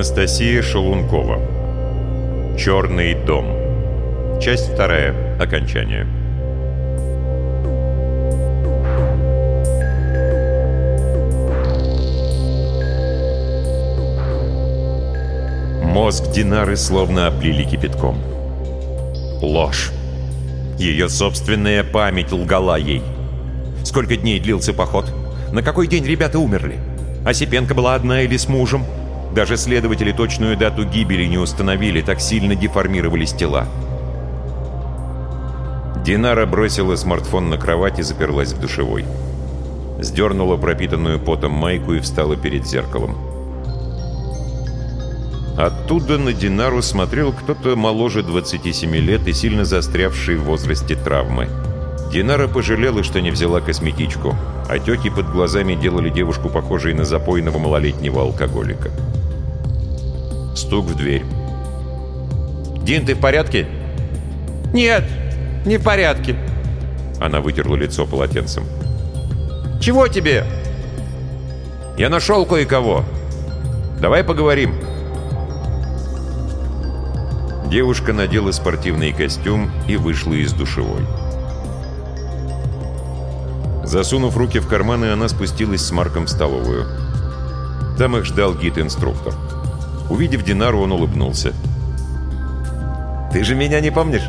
Анастасия Шелункова. Черный дом. Часть вторая. Окончание. Мозг Динары словно облили кипятком. Ложь. Ее собственная память лгала ей. Сколько дней длился поход? На какой день ребята умерли? Осипенко была одна или с мужем? Даже следователи точную дату гибели не установили, так сильно деформировались тела. Динара бросила смартфон на кровать и заперлась в душевой. Сдернула пропитанную потом майку и встала перед зеркалом. Оттуда на Динару смотрел кто-то моложе 27 лет и сильно застрявший в возрасте травмы. Динара пожалела, что не взяла косметичку, тети под глазами делали девушку похожей на запойного малолетнего алкоголика. Стук в дверь. «Дин, ты в порядке?» «Нет, не в порядке». Она вытерла лицо полотенцем. «Чего тебе?» «Я нашел кое-кого. Давай поговорим». Девушка надела спортивный костюм и вышла из душевой. Засунув руки в карманы, она спустилась с Марком в столовую. Там их ждал гид-инструктор. Увидев Динару, он улыбнулся. «Ты же меня не помнишь?»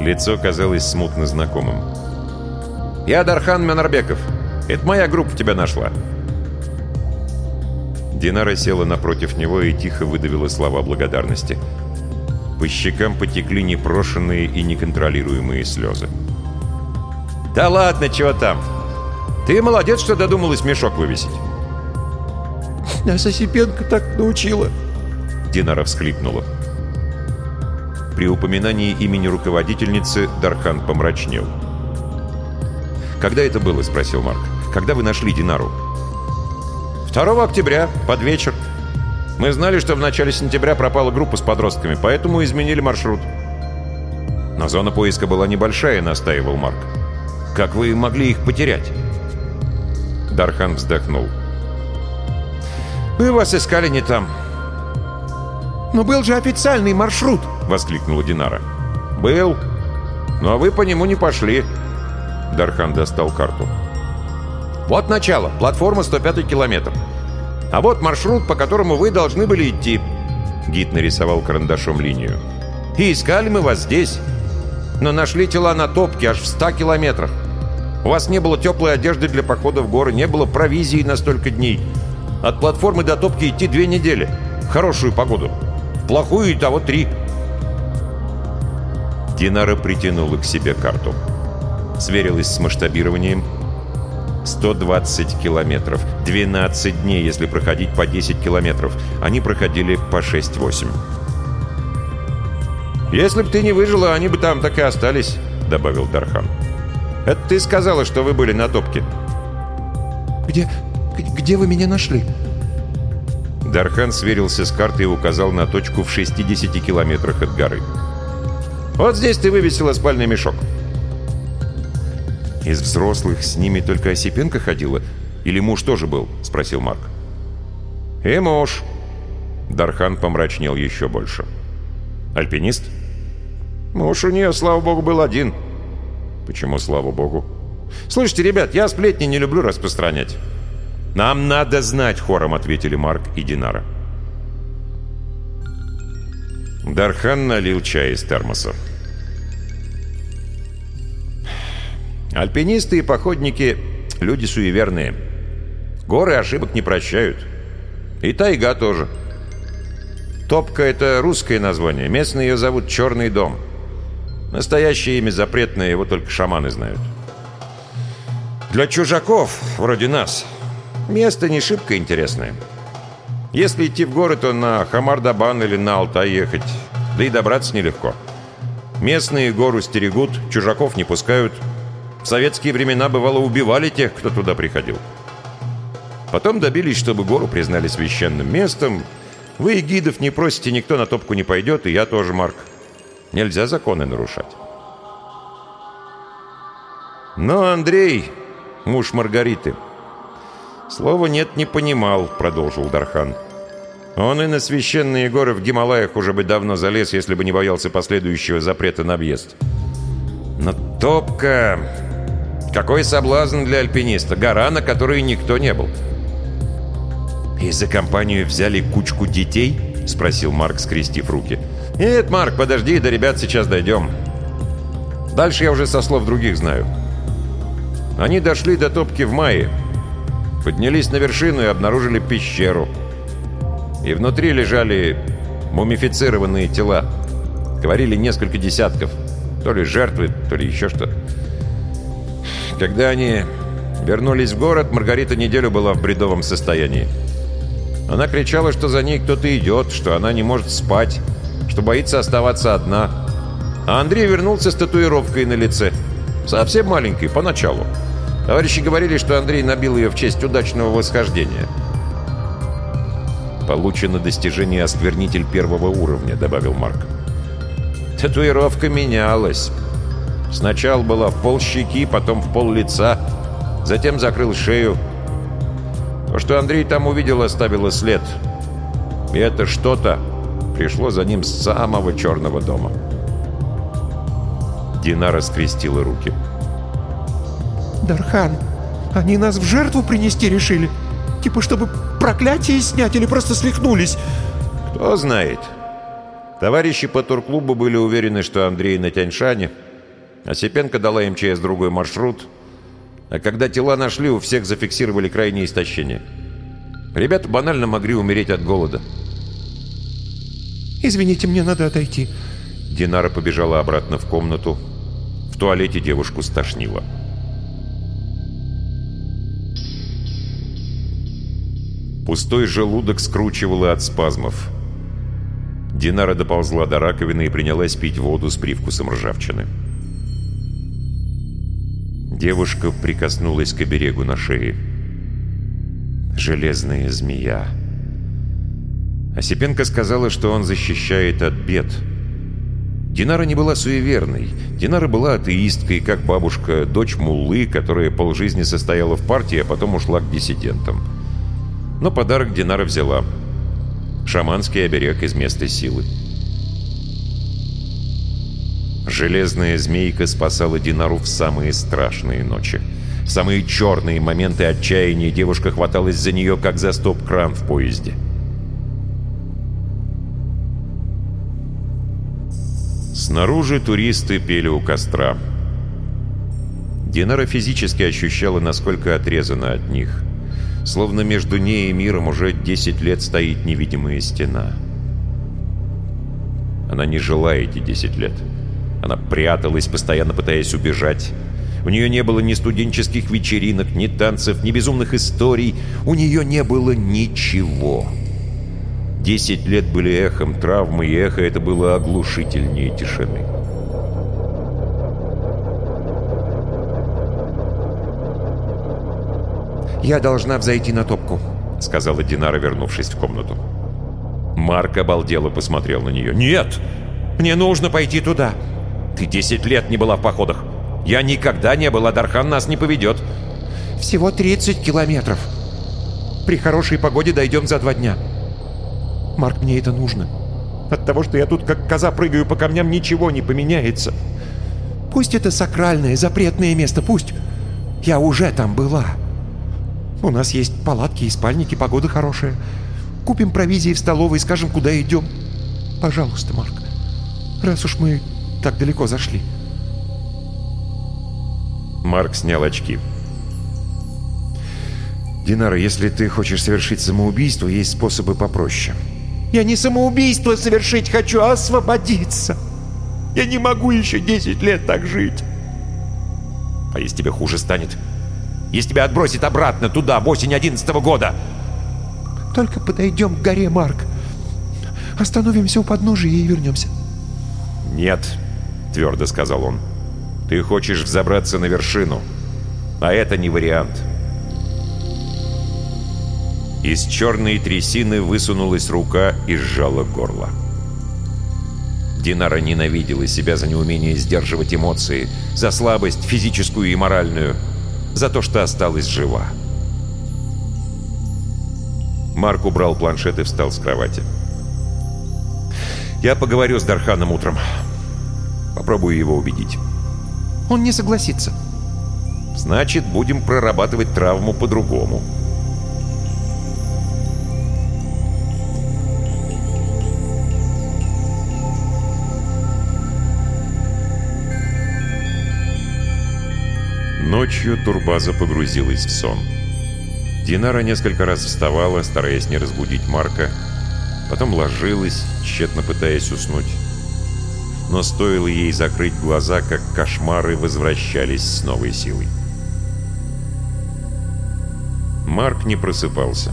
Лицо казалось смутно знакомым. «Я Дархан Менарбеков. Это моя группа тебя нашла». Динара села напротив него и тихо выдавила слова благодарности. По щекам потекли непрошенные и неконтролируемые слезы. «Да ладно, чего там? Ты молодец, что додумалась мешок вывесить». «Нас Осипенко так научила». Динара всхлипнула. При упоминании имени руководительницы Дархан помрачнел. «Когда это было?» — спросил Марк. «Когда вы нашли Динару?» 2 октября, под вечер. Мы знали, что в начале сентября пропала группа с подростками, поэтому изменили маршрут. Но зона поиска была небольшая, настаивал Марк. Как вы могли их потерять? Дархан вздохнул. Мы вас искали не там. «Но был же официальный маршрут!» — воскликнула Динара. «Был. Но вы по нему не пошли». Дархан достал карту. «Вот начало. Платформа 105 километр. А вот маршрут, по которому вы должны были идти». Гид нарисовал карандашом линию. «И искали мы вас здесь. Но нашли тела на топке аж в 100 километрах. У вас не было теплой одежды для похода в горы, не было провизии на столько дней. От платформы до топки идти две недели. В хорошую погоду. В плохую и того три». Динара притянула к себе карту. Сверилась с масштабированием. 120 километров. 12 дней, если проходить по 10 километров. Они проходили по 6-8. «Если бы ты не выжила, они бы там так и остались», — добавил Дархан. «Это ты сказала, что вы были на топке». «Где... где вы меня нашли?» Дархан сверился с картой и указал на точку в 60 километрах от горы. «Вот здесь ты вывесила спальный мешок». «Из взрослых с ними только Осипенко ходила? Или муж тоже был?» — спросил Марк. «И муж». Дархан помрачнел еще больше. «Альпинист?» «Муж у нее, слава богу, был один». «Почему, слава богу?» «Слушайте, ребят, я сплетни не люблю распространять». «Нам надо знать», — хором ответили Марк и Динара. Дархан налил чай из термоса. Альпинисты и походники — люди суеверные. Горы ошибок не прощают. И тайга тоже. Топка — это русское название. Местные ее зовут «Черный дом». Настоящее имя запретное, его только шаманы знают. Для чужаков, вроде нас, место не шибко интересное. Если идти в горы, то на Хамардабан или на Алтай ехать, да и добраться нелегко. Местные гору стерегут, чужаков не пускают — в советские времена, бывало, убивали тех, кто туда приходил. Потом добились, чтобы гору признали священным местом. Вы гидов не просите, никто на топку не пойдет, и я тоже, Марк. Нельзя законы нарушать. Но Андрей, муж Маргариты, слова «нет» не понимал, продолжил Дархан. Он и на священные горы в Гималаях уже бы давно залез, если бы не боялся последующего запрета на въезд. Но топка... Какой соблазн для альпиниста. Гора, на которой никто не был. «И за компанию взяли кучку детей?» — спросил Марк, скрестив руки. «Нет, Марк, подожди, до ребят сейчас дойдем. Дальше я уже со слов других знаю. Они дошли до топки в мае, поднялись на вершину и обнаружили пещеру. И внутри лежали мумифицированные тела. Говорили несколько десятков. То ли жертвы, то ли еще что. Когда они вернулись в город, Маргарита неделю была в бредовом состоянии. Она кричала, что за ней кто-то идет, что она не может спать, что боится оставаться одна. А Андрей вернулся с татуировкой на лице. Совсем маленькой, поначалу. Товарищи говорили, что Андрей набил ее в честь удачного восхождения. «Получено достижение осквернитель первого уровня», — добавил Марк. Татуировка менялась. Сначала была в пол щеки, потом в пол лица, затем закрыл шею. То, что Андрей там увидел, оставило след. И это что-то пришло за ним с самого черного дома. Динара скрестила руки. «Дархан, они нас в жертву принести решили? Типа, чтобы проклятие снять или просто свихнулись?» «Кто знает». Товарищи по турклубу были уверены, что Андрей на Тяньшане, а Сипенко дала МЧС другой маршрут, а когда тела нашли, у всех зафиксировали крайнее истощение. Ребята банально могли умереть от голода. «Извините, мне надо отойти». Динара побежала обратно в комнату. В туалете девушку стошнило. Пустой желудок скручивало от спазмов. Динара доползла до раковины и принялась пить воду с привкусом ржавчины. Девушка прикоснулась к оберегу на шее. Железная змея. Осипенко сказала, что он защищает от бед. Динара не была суеверной. Динара была атеисткой, как бабушка, дочь Муллы, которая полжизни состояла в партии, а потом ушла к диссидентам. Но подарок Динара взяла. Шаманский оберег из места силы. Железная змейка спасала Динару в самые страшные ночи. В самые черные моменты отчаяния девушка хваталась за нее, как за стоп-кран в поезде. Снаружи туристы пели у костра. Динара физически ощущала, насколько отрезана от них. Словно между ней и миром уже 10 лет стоит невидимая стена. Она не жила эти 10 лет. Она пряталась, постоянно пытаясь убежать. У нее не было ни студенческих вечеринок, ни танцев, ни безумных историй. У нее не было ничего. Десять лет были эхом травмы, и эхо это было оглушительнее тишины. «Я должна взойти на топку», — сказала Динара, вернувшись в комнату. Марк обалдело посмотрел на нее. «Нет! Мне нужно пойти туда! Ты десять лет не была в походах! Я никогда не был, а Дархан нас не поведет!» «Всего 30 километров! При хорошей погоде дойдем за два дня!» «Марк, мне это нужно! От того, что я тут как коза прыгаю по камням, ничего не поменяется! Пусть это сакральное, запретное место, пусть! Я уже там была!» У нас есть палатки и спальники, погода хорошая. Купим провизии в столовой и скажем, куда идем. Пожалуйста, Марк, раз уж мы так далеко зашли. Марк снял очки. «Динара, если ты хочешь совершить самоубийство, есть способы попроще». «Я не самоубийство совершить хочу, а освободиться. Я не могу еще 10 лет так жить». «А если тебе хуже станет?» Если тебя отбросит обратно туда, в осень одиннадцатого года. Только подойдем к горе, Марк. Остановимся у подножия и вернемся. Нет, твердо сказал он. Ты хочешь взобраться на вершину, а это не вариант. Из черной трясины высунулась рука и сжала горло. Динара ненавидела себя за неумение сдерживать эмоции, за слабость физическую и моральную – за то, что осталась жива. Марк убрал планшет и встал с кровати. «Я поговорю с Дарханом утром. Попробую его убедить». «Он не согласится». «Значит, будем прорабатывать травму по-другому». Ночью турбаза погрузилась в сон. Динара несколько раз вставала, стараясь не разбудить Марка, потом ложилась, тщетно пытаясь уснуть. Но стоило ей закрыть глаза, как кошмары возвращались с новой силой. Марк не просыпался.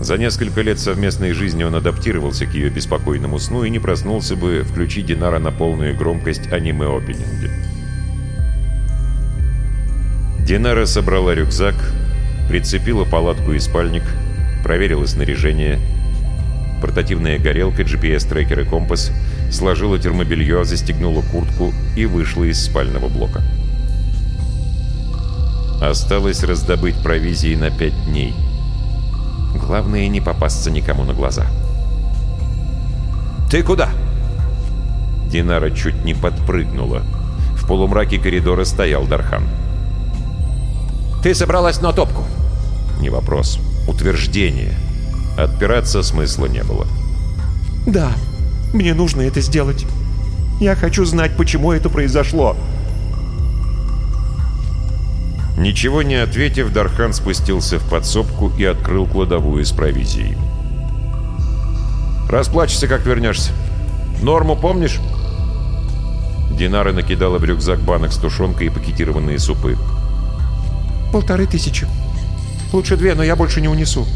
За несколько лет совместной жизни он адаптировался к ее беспокойному сну и не проснулся бы, включи Динара на полную громкость аниме-опенинги. Динара собрала рюкзак, прицепила палатку и спальник, проверила снаряжение, портативная горелка, GPS-трекер и компас, сложила термобелье, застегнула куртку и вышла из спального блока. Осталось раздобыть провизии на пять дней. Главное не попасться никому на глаза. «Ты куда?» Динара чуть не подпрыгнула. В полумраке коридора стоял Дархан. «Ты собралась на топку?» Не вопрос. Утверждение. Отпираться смысла не было. «Да, мне нужно это сделать. Я хочу знать, почему это произошло». Ничего не ответив, Дархан спустился в подсобку и открыл кладовую с провизией. «Расплачься, как вернешься. Норму помнишь?» Динара накидала в рюкзак банок с тушенкой и пакетированные супы. Полторы тысячи. Лучше две, но я больше не унесу.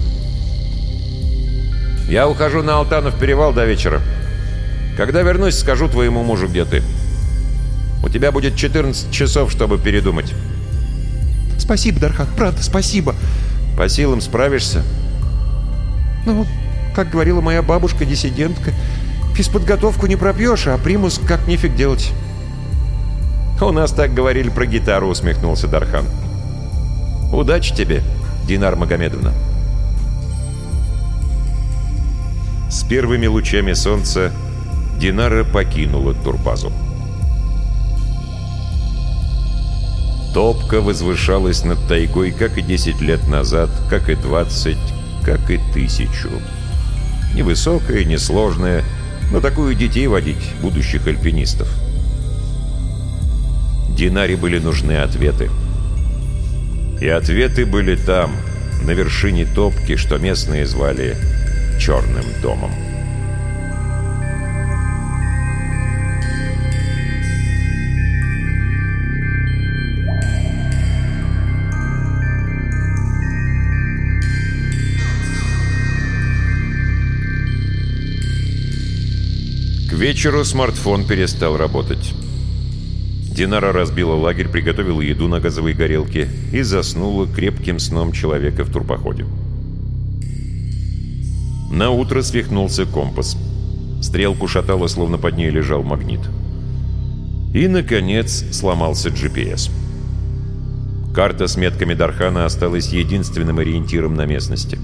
Я ухожу на Алтанов перевал до вечера. Когда вернусь, скажу твоему мужу, где ты. У тебя будет 14 часов, чтобы передумать. Спасибо, Дархан, правда, спасибо. По силам справишься? Ну, как говорила моя бабушка-диссидентка, физподготовку не пропьешь, а примус как нифиг делать. У нас так говорили про гитару, усмехнулся Дархан. Удачи тебе, Динар Магомедовна. С первыми лучами солнца Динара покинула турбазу. Топка возвышалась над тайгой, как и 10 лет назад, как и 20, как и тысячу. Невысокая, несложная, но такую детей водить, будущих альпинистов. Динаре были нужны ответы. И ответы были там, на вершине топки, что местные звали «Черным домом». К вечеру смартфон перестал работать. Динара разбила лагерь, приготовила еду на газовой горелке и заснула крепким сном человека в турпоходе. На утро свихнулся компас. Стрелку шатало, словно под ней лежал магнит. И, наконец, сломался GPS. Карта с метками Дархана осталась единственным ориентиром на местности.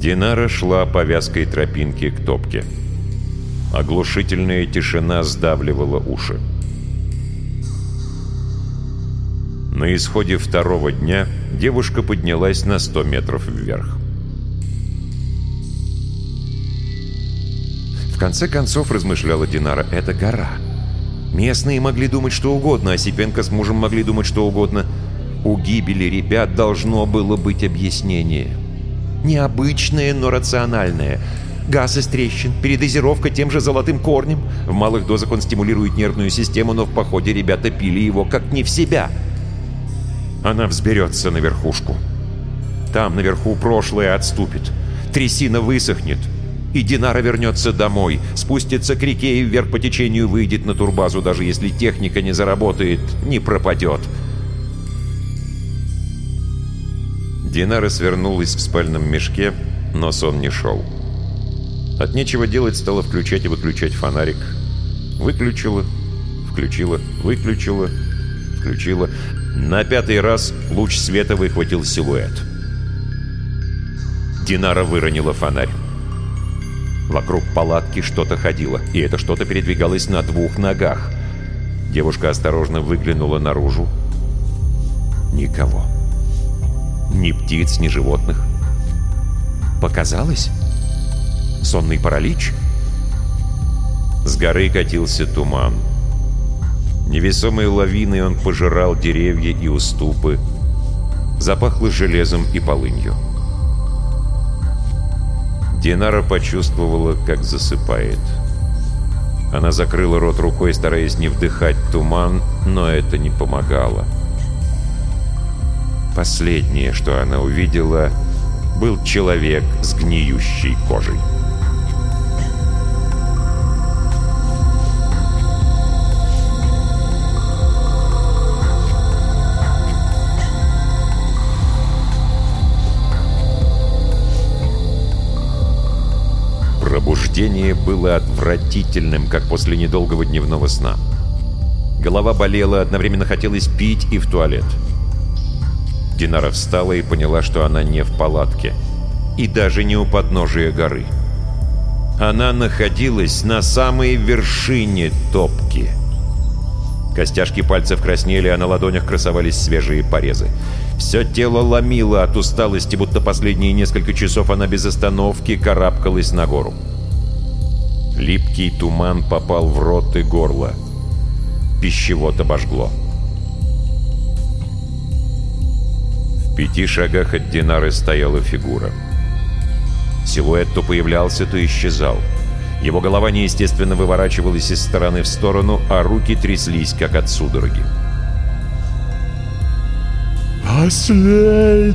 Динара шла по вязкой тропинке к топке. Оглушительная тишина сдавливала уши. На исходе второго дня девушка поднялась на 100 метров вверх. В конце концов, размышляла Динара, это гора. Местные могли думать что угодно, а Сипенко с мужем могли думать что угодно. У гибели ребят должно было быть объяснение. Необычное, но рациональное. Газ из трещин, передозировка тем же золотым корнем. В малых дозах он стимулирует нервную систему, но в походе ребята пили его как не в себя. Она взберется на верхушку. Там наверху прошлое отступит. Трясина высохнет. И Динара вернется домой, спустится к реке и вверх по течению выйдет на турбазу, даже если техника не заработает, не пропадет. Динара свернулась в спальном мешке, но сон не шел. От нечего делать стала включать и выключать фонарик. Выключила, включила, выключила, включила. На пятый раз луч света выхватил силуэт. Динара выронила фонарь. Вокруг палатки что-то ходило, и это что-то передвигалось на двух ногах. Девушка осторожно выглянула наружу. Никого. Ни птиц, ни животных. Показалось? Сонный паралич? С горы катился туман. Невесомой лавиной он пожирал деревья и уступы. Запахло железом и полынью. Динара почувствовала, как засыпает. Она закрыла рот рукой, стараясь не вдыхать туман, но это не помогало. Последнее, что она увидела, был человек с гниющей кожей. Пробуждение было отвратительным, как после недолгого дневного сна. Голова болела, одновременно хотелось пить и в туалет. Динара встала и поняла, что она не в палатке. И даже не у подножия горы. Она находилась на самой вершине топки. Костяшки пальцев краснели, а на ладонях красовались свежие порезы. Все тело ломило от усталости, будто последние несколько часов она без остановки карабкалась на гору. Липкий туман попал в рот и горло. Пищевод обожгло. В пяти шагах от Динары стояла фигура. Силуэт то появлялся, то исчезал. Его голова неестественно выворачивалась из стороны в сторону, а руки тряслись, как от судороги. «Последний!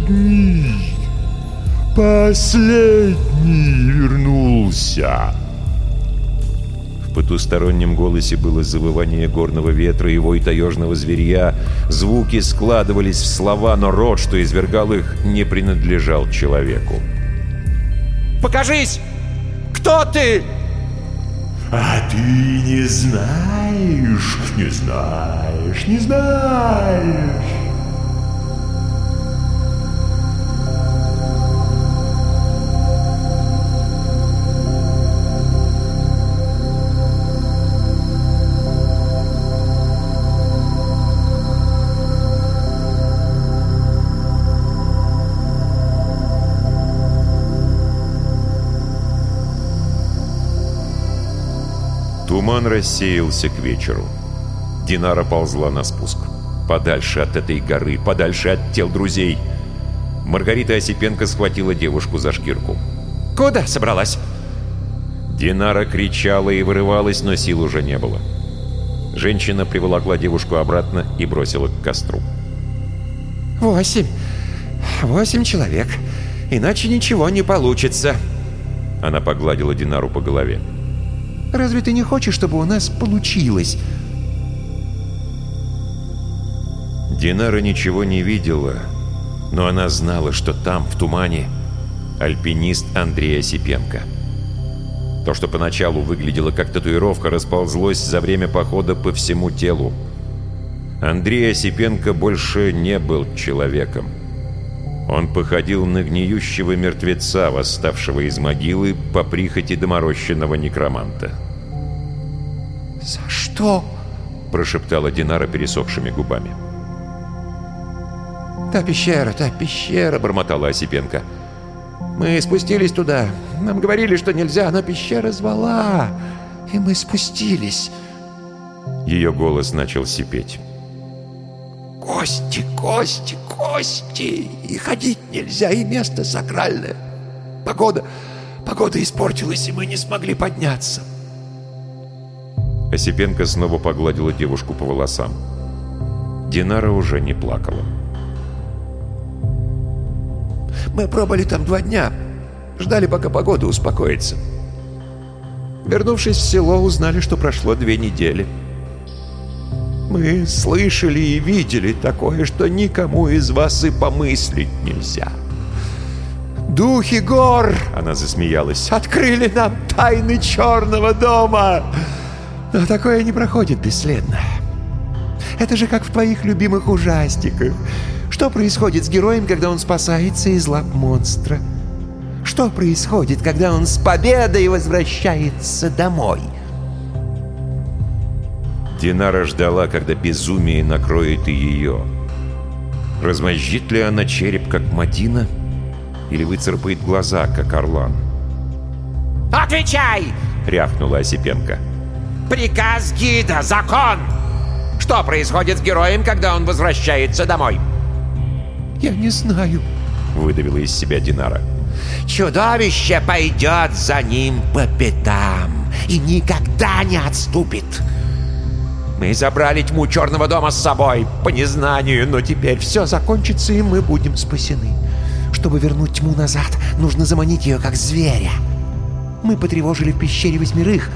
Последний вернулся!» В потустороннем голосе было завывание горного ветра и вой таежного зверья. Звуки складывались в слова, но рот, что извергал их, не принадлежал человеку. «Покажись! Кто ты?» «А ты не знаешь, не знаешь, не знаешь!» Туман рассеялся к вечеру. Динара ползла на спуск. Подальше от этой горы, подальше от тел друзей. Маргарита Осипенко схватила девушку за шкирку. Куда собралась? Динара кричала и вырывалась, но сил уже не было. Женщина приволокла девушку обратно и бросила к костру. Восемь. Восемь человек. Иначе ничего не получится. Она погладила Динару по голове. Разве ты не хочешь, чтобы у нас получилось? Динара ничего не видела, но она знала, что там, в тумане, альпинист Андрей Осипенко. То, что поначалу выглядело как татуировка, расползлось за время похода по всему телу. Андрей Осипенко больше не был человеком. Он походил на гниющего мертвеца, восставшего из могилы по прихоти доморощенного некроманта. «За что?» – прошептала Динара пересохшими губами. «Та пещера, та пещера!» – бормотала Осипенко. «Мы спустились туда. Нам говорили, что нельзя, но пещера звала, и мы спустились». Ее голос начал сипеть. Кости, кости, кости. И ходить нельзя, и место сакральное. Погода, погода испортилась, и мы не смогли подняться. Осипенко снова погладила девушку по волосам. Динара уже не плакала. Мы пробыли там два дня. Ждали, пока погода успокоится. Вернувшись в село, узнали, что прошло две недели. Мы слышали и видели такое, что никому из вас и помыслить нельзя. Духи гор, она засмеялась, открыли нам тайны черного дома. Но такое не проходит бесследно. Это же как в твоих любимых ужастиках. Что происходит с героем, когда он спасается из лап монстра? Что происходит, когда он с победой возвращается домой? Динара ждала, когда безумие накроет и ее. Размозжит ли она череп, как Мадина, или выцарапает глаза, как Орлан? «Отвечай!» — рявкнула Осипенко. «Приказ гида, закон! Что происходит с героем, когда он возвращается домой?» «Я не знаю», — выдавила из себя Динара. «Чудовище пойдет за ним по пятам и никогда не отступит. Мы забрали тьму Черного дома с собой по незнанию, но теперь все закончится, и мы будем спасены. Чтобы вернуть тьму назад, нужно заманить ее, как зверя. Мы потревожили в пещере восьмерых,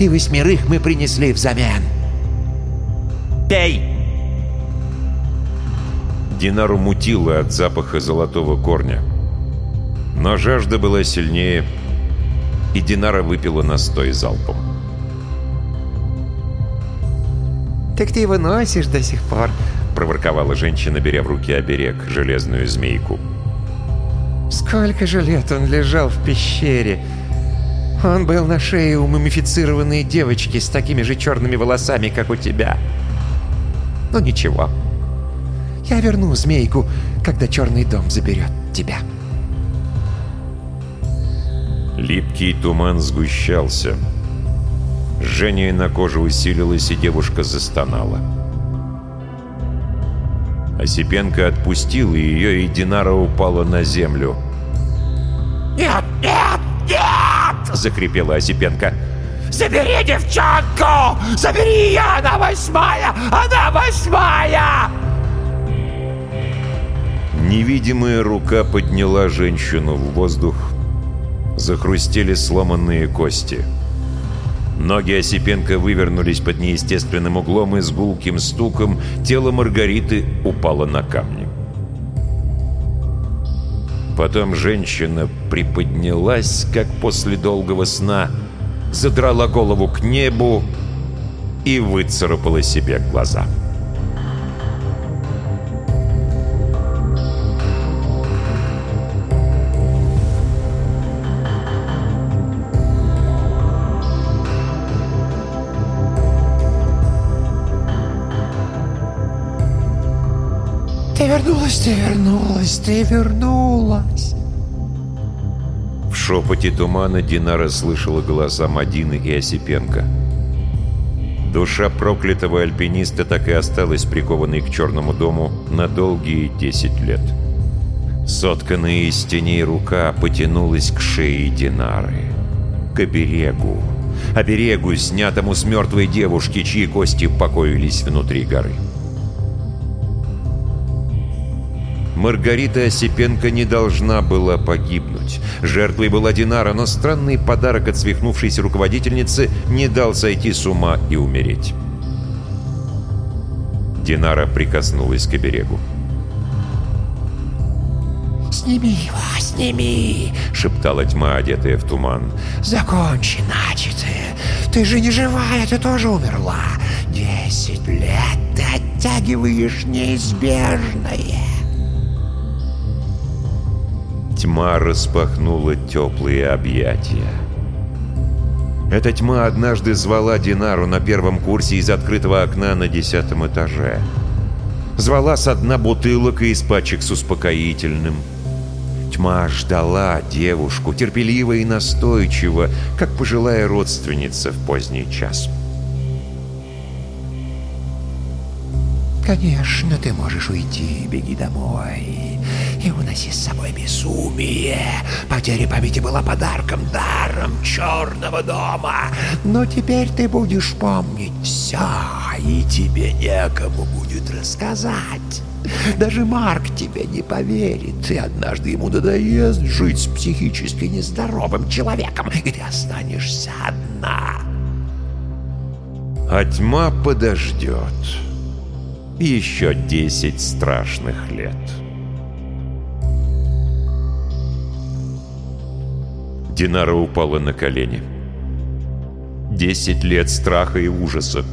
и восьмерых мы принесли взамен. Пей!» Динару мутило от запаха золотого корня. Но жажда была сильнее, и Динара выпила настой залпом. «Так ты его носишь до сих пор?» — проворковала женщина, беря в руки оберег, железную змейку. «Сколько же лет он лежал в пещере? Он был на шее у мумифицированной девочки с такими же черными волосами, как у тебя. Ну ничего, я верну змейку, когда черный дом заберет тебя». Липкий туман сгущался. Жжение на коже усилилось, и девушка застонала. Осипенко отпустил ее, и Динара упала на землю. «Нет, нет, нет!» — закрепела Осипенко. «Забери девчонку! Забери ее! Она восьмая! Она восьмая!» Невидимая рука подняла женщину в воздух. Захрустели сломанные кости. Ноги Осипенко вывернулись под неестественным углом и с гулким стуком тело Маргариты упало на камни. Потом женщина приподнялась, как после долгого сна, задрала голову к небу и выцарапала себе глаза. «Ты ты вернулась!» В шепоте тумана Динара слышала голоса Мадины и Осипенко. Душа проклятого альпиниста так и осталась прикованной к черному дому на долгие десять лет. Сотканная из теней рука потянулась к шее Динары. К оберегу. Оберегу, снятому с мертвой девушки, чьи кости покоились внутри горы. Маргарита Осипенко не должна была погибнуть. Жертвой была Динара, но странный подарок от свихнувшейся руководительницы не дал сойти с ума и умереть. Динара прикоснулась к оберегу. «Сними его, сними!» — шептала тьма, одетая в туман. «Закончи начатое! Ты же не живая, ты тоже умерла! Десять лет ты оттягиваешь неизбежное!» Тьма распахнула теплые объятия. Эта тьма однажды звала Динару на первом курсе из открытого окна на десятом этаже. Звала со дна бутылок и из пачек с успокоительным. Тьма ждала девушку, терпеливо и настойчиво, как пожилая родственница в поздний час. «Конечно, ты можешь уйти, беги домой и уноси с собой безумие. Потеря памяти была подарком, даром черного дома. Но теперь ты будешь помнить все, и тебе некому будет рассказать. Даже Марк тебе не поверит, и однажды ему надоест жить с психически нездоровым человеком, и ты останешься одна. А тьма подождет. Еще десять страшных лет. Динара упала на колени. Десять лет страха и ужаса.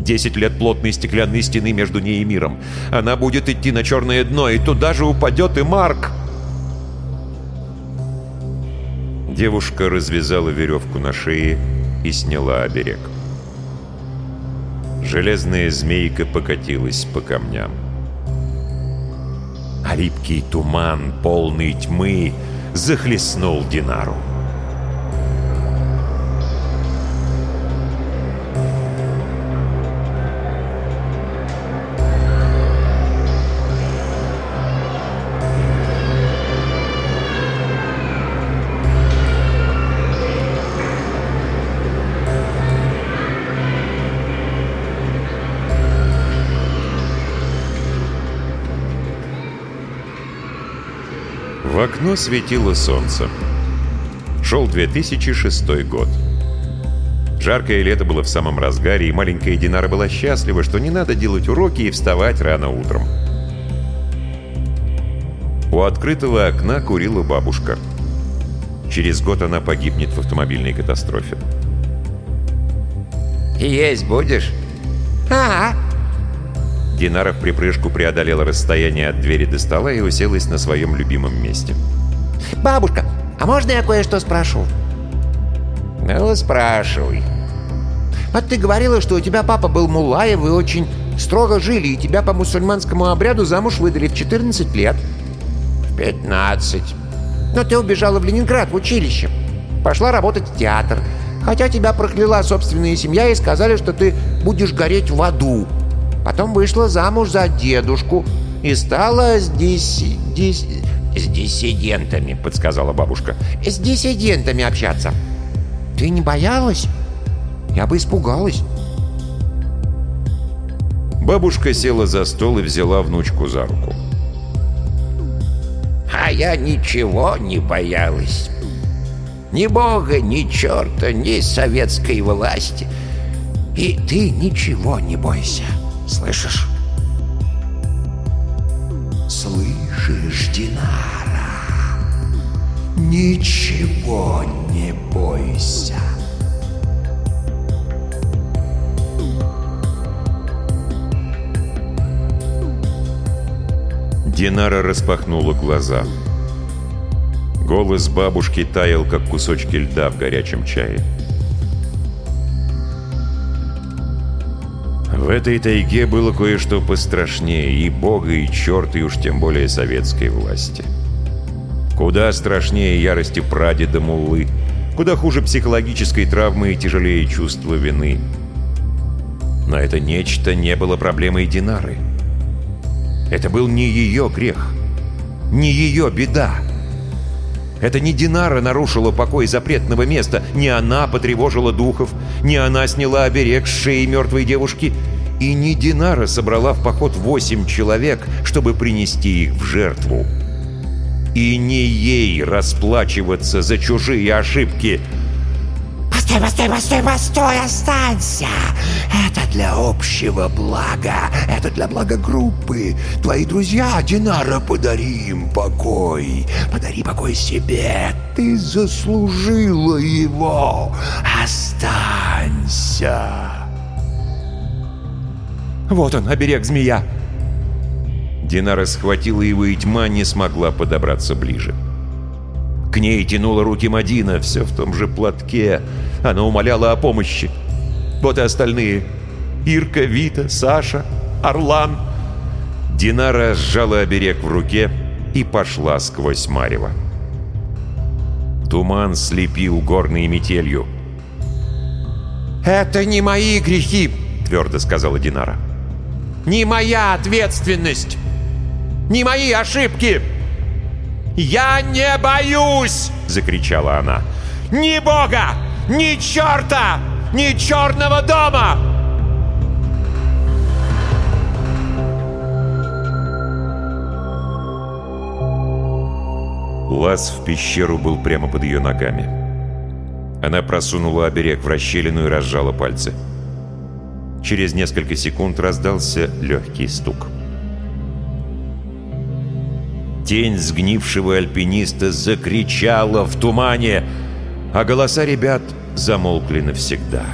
Десять лет плотной стеклянной стены между ней и миром. Она будет идти на черное дно, и туда же упадет и Марк. Девушка развязала веревку на шее и сняла оберег. Железная змейка покатилась по камням. А липкий туман, полный тьмы, захлестнул Динару. Окно светило солнце. Шел 2006 год. Жаркое лето было в самом разгаре, и маленькая Динара была счастлива, что не надо делать уроки и вставать рано утром. У открытого окна курила бабушка. Через год она погибнет в автомобильной катастрофе. «Есть будешь?» «А, Динара в припрыжку преодолела расстояние от двери до стола и уселась на своем любимом месте. «Бабушка, а можно я кое-что спрошу?» «Ну, спрашивай». «Вот ты говорила, что у тебя папа был мулла, и очень строго жили, и тебя по мусульманскому обряду замуж выдали в 14 лет». «В 15». «Но ты убежала в Ленинград, в училище. Пошла работать в театр. Хотя тебя прокляла собственная семья и сказали, что ты будешь гореть в аду. Потом вышла замуж за дедушку и стала с диси... «С диссидентами», — подсказала бабушка. С диссидентами общаться. Ты не боялась? Я бы испугалась. Бабушка села за стол и взяла внучку за руку. А я ничего не боялась. Ни бога, ни черта, ни советской власти. И ты ничего не бойся. Слышишь? Слышишь, Динара? Ничего не бойся. Динара распахнула глаза. Голос бабушки таял, как кусочки льда в горячем чае. В этой тайге было кое-что пострашнее и бога, и черта, и уж тем более советской власти. Куда страшнее ярости прадеда Муллы, куда хуже психологической травмы и тяжелее чувства вины. Но это нечто не было проблемой Динары. Это был не ее грех, не ее беда. Это не Динара нарушила покой запретного места, не она потревожила духов, не она сняла оберег с шеи мертвой девушки — и не Динара собрала в поход восемь человек, чтобы принести их в жертву. И не ей расплачиваться за чужие ошибки. «Постой, постой, постой, постой, останься! Это для общего блага, это для блага группы. Твои друзья, Динара, подари им покой. Подари покой себе, ты заслужила его. Останься!» Вот он, оберег змея!» Динара схватила его, и тьма не смогла подобраться ближе. К ней тянула руки Мадина, все в том же платке. Она умоляла о помощи. Вот и остальные. Ирка, Вита, Саша, Орлан. Динара сжала оберег в руке и пошла сквозь марево. Туман слепил горной метелью. «Это не мои грехи!» — твердо сказала Динара. Не моя ответственность! Не мои ошибки! «Я не боюсь!» — закричала она. «Ни Бога! Ни черта! Ни черного дома!» Лаз в пещеру был прямо под ее ногами. Она просунула оберег в расщелину и разжала пальцы. Через несколько секунд раздался легкий стук. Тень сгнившего альпиниста закричала в тумане, а голоса ребят замолкли навсегда.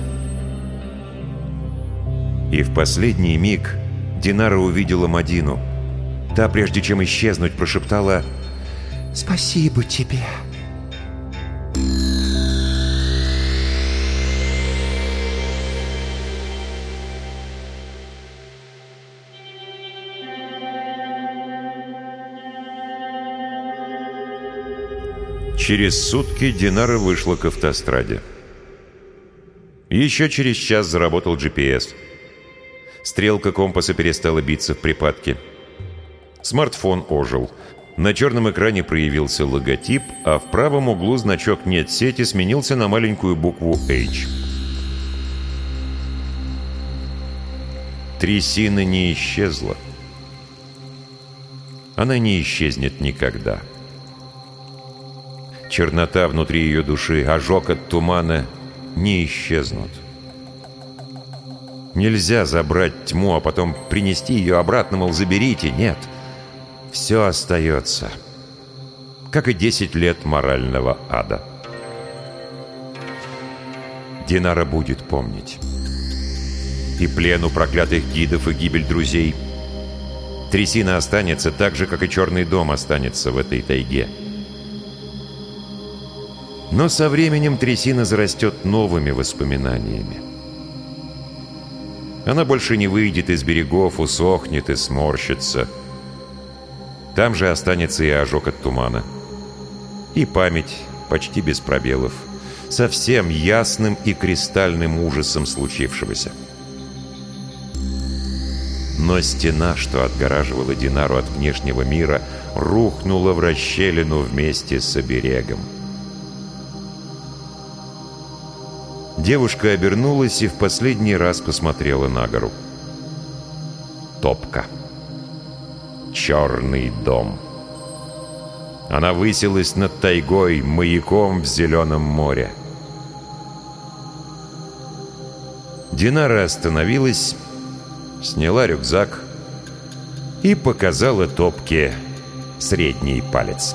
И в последний миг Динара увидела Мадину. Та, прежде чем исчезнуть, прошептала «Спасибо тебе». Через сутки Динара вышла к автостраде. Еще через час заработал GPS. Стрелка компаса перестала биться в припадке. Смартфон ожил. На черном экране проявился логотип, а в правом углу значок «Нет сети» сменился на маленькую букву «H». Трясина не исчезла. Она не исчезнет никогда. «Никогда». Чернота внутри ее души, ожог от тумана не исчезнут. Нельзя забрать тьму, а потом принести ее обратно, мол, заберите. Нет. Все остается. Как и 10 лет морального ада. Динара будет помнить. И плену проклятых гидов, и гибель друзей. Трясина останется так же, как и черный дом останется в этой тайге. Но со временем трясина зарастет новыми воспоминаниями. Она больше не выйдет из берегов, усохнет и сморщится. Там же останется и ожог от тумана. И память почти без пробелов. Совсем ясным и кристальным ужасом случившегося. Но стена, что отгораживала Динару от внешнего мира, рухнула в расщелину вместе с оберегом. Девушка обернулась и в последний раз посмотрела на гору. Топка. Черный дом. Она высилась над тайгой, маяком в зеленом море. Динара остановилась, сняла рюкзак и показала топке средний палец.